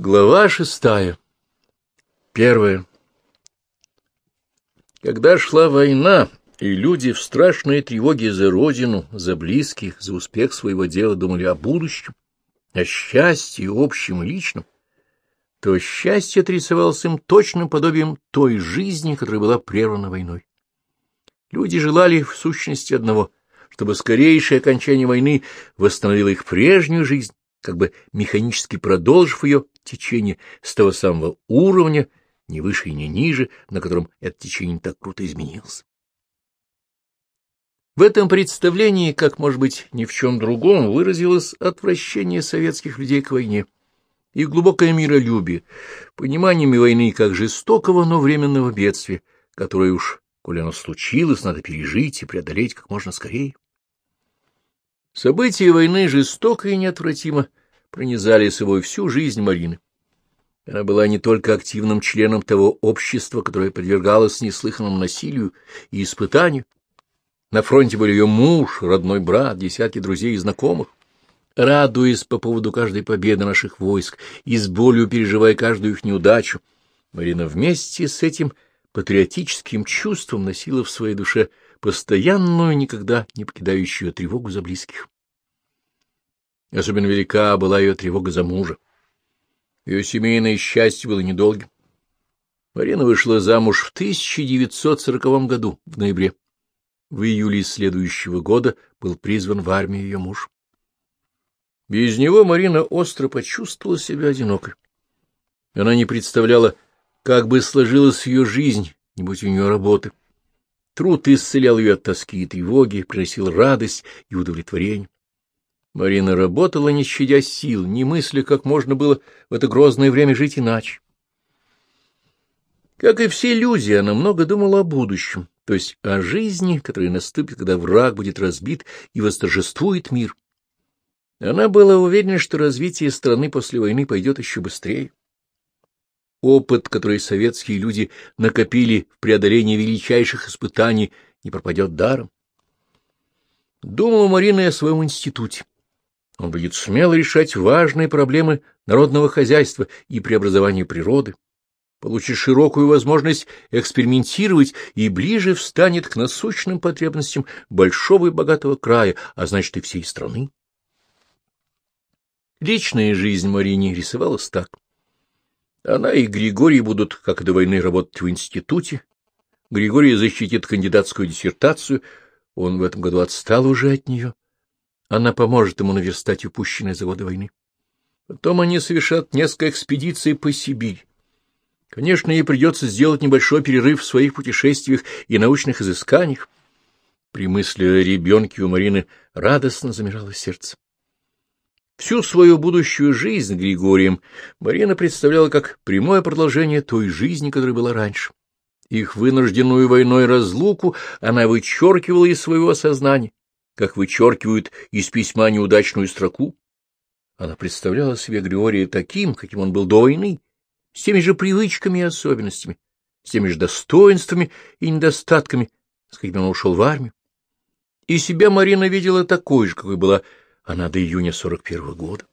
Глава шестая. Первая. Когда шла война, и люди в страшной тревоге за родину, за близких, за успех своего дела думали о будущем, о счастье общем и личном, то счастье отрисовалось им точным подобием той жизни, которая была прервана войной. Люди желали в сущности одного, чтобы скорейшее окончание войны восстановило их прежнюю жизнь, как бы механически продолжив ее течение с того самого уровня, не выше и не ниже, на котором это течение так круто изменилось. В этом представлении, как, может быть, ни в чем другом, выразилось отвращение советских людей к войне и глубокое миролюбие, пониманием войны как жестокого, но временного бедствия, которое уж, коли оно случилось, надо пережить и преодолеть как можно скорее. События войны жестоко и неотвратимо пронизали собой всю жизнь Марины. Она была не только активным членом того общества, которое подвергалось неслыханному насилию и испытанию. На фронте были ее муж, родной брат, десятки друзей и знакомых. Радуясь по поводу каждой победы наших войск и с болью переживая каждую их неудачу, Марина вместе с этим патриотическим чувством носила в своей душе постоянную, никогда не покидающую тревогу за близких. Особенно велика была ее тревога за мужа. Ее семейное счастье было недолгим. Марина вышла замуж в 1940 году, в ноябре. В июле следующего года был призван в армию ее муж. Без него Марина остро почувствовала себя одинокой. Она не представляла, как бы сложилась ее жизнь, не будь у нее работы. Труд исцелял ее от тоски и тревоги, приносил радость и удовлетворение. Марина работала, не щадя сил, не мысля, как можно было в это грозное время жить иначе. Как и все люди, она много думала о будущем, то есть о жизни, которая наступит, когда враг будет разбит и восторжествует мир. Она была уверена, что развитие страны после войны пойдет еще быстрее. Опыт, который советские люди накопили в преодолении величайших испытаний, не пропадет даром. Думала Марина о своем институте. Он будет смело решать важные проблемы народного хозяйства и преобразования природы, получит широкую возможность экспериментировать и ближе встанет к насущным потребностям большого и богатого края, а значит и всей страны. Личная жизнь Марине рисовалась так. Она и Григорий будут, как до войны, работать в институте. Григорий защитит кандидатскую диссертацию, он в этом году отстал уже от нее. Она поможет ему наверстать упущенные за годы войны. Потом они совершат несколько экспедиций по Сибири. Конечно, ей придется сделать небольшой перерыв в своих путешествиях и научных изысканиях. При мысли о ребенке у Марины радостно замирало сердце. Всю свою будущую жизнь Григорием Марина представляла как прямое продолжение той жизни, которая была раньше. Их вынужденную войной разлуку она вычеркивала из своего сознания, как вычеркивают из письма неудачную строку. Она представляла себе Григория таким, каким он был до войны, с теми же привычками и особенностями, с теми же достоинствами и недостатками, с какими он ушел в армию. И себя Марина видела такой же, какой была она до июня сорок первого года.